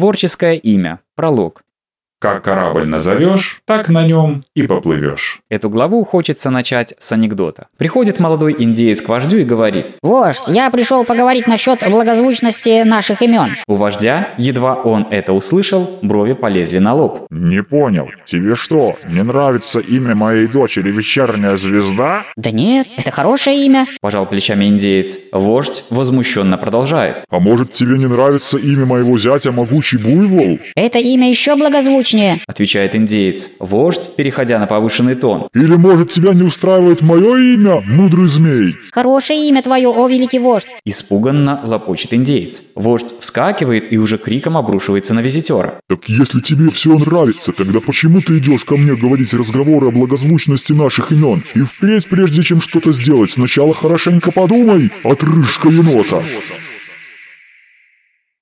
Творческое имя. Пролог. Как корабль назовешь, так на нем и поплывешь. Эту главу хочется начать с анекдота. Приходит молодой индеец к вождю и говорит. Вождь, я пришел поговорить насчет благозвучности наших имен. У вождя, едва он это услышал, брови полезли на лоб. Не понял. Тебе что, не нравится имя моей дочери «Вечерняя звезда»? Да нет, это хорошее имя. Пожал плечами индеец. Вождь возмущенно продолжает. А может тебе не нравится имя моего зятя «Могучий буйвол»? Это имя еще благозвучнее. Отвечает индеец. Вождь, переходя на повышенный тон. Или может тебя не устраивает мое имя «Мудрый змей»? Хорошее имя твое, о великий вождь. Испуганно лопочет индеец. Вождь вскакивает и уже криком обрушивается на визитера. Так если тебе все нравится, тогда почему ты идешь ко мне говорить разговоры о благозвучности наших имен? И впредь, прежде чем что-то сделать, сначала хорошенько подумай, отрыжка енота.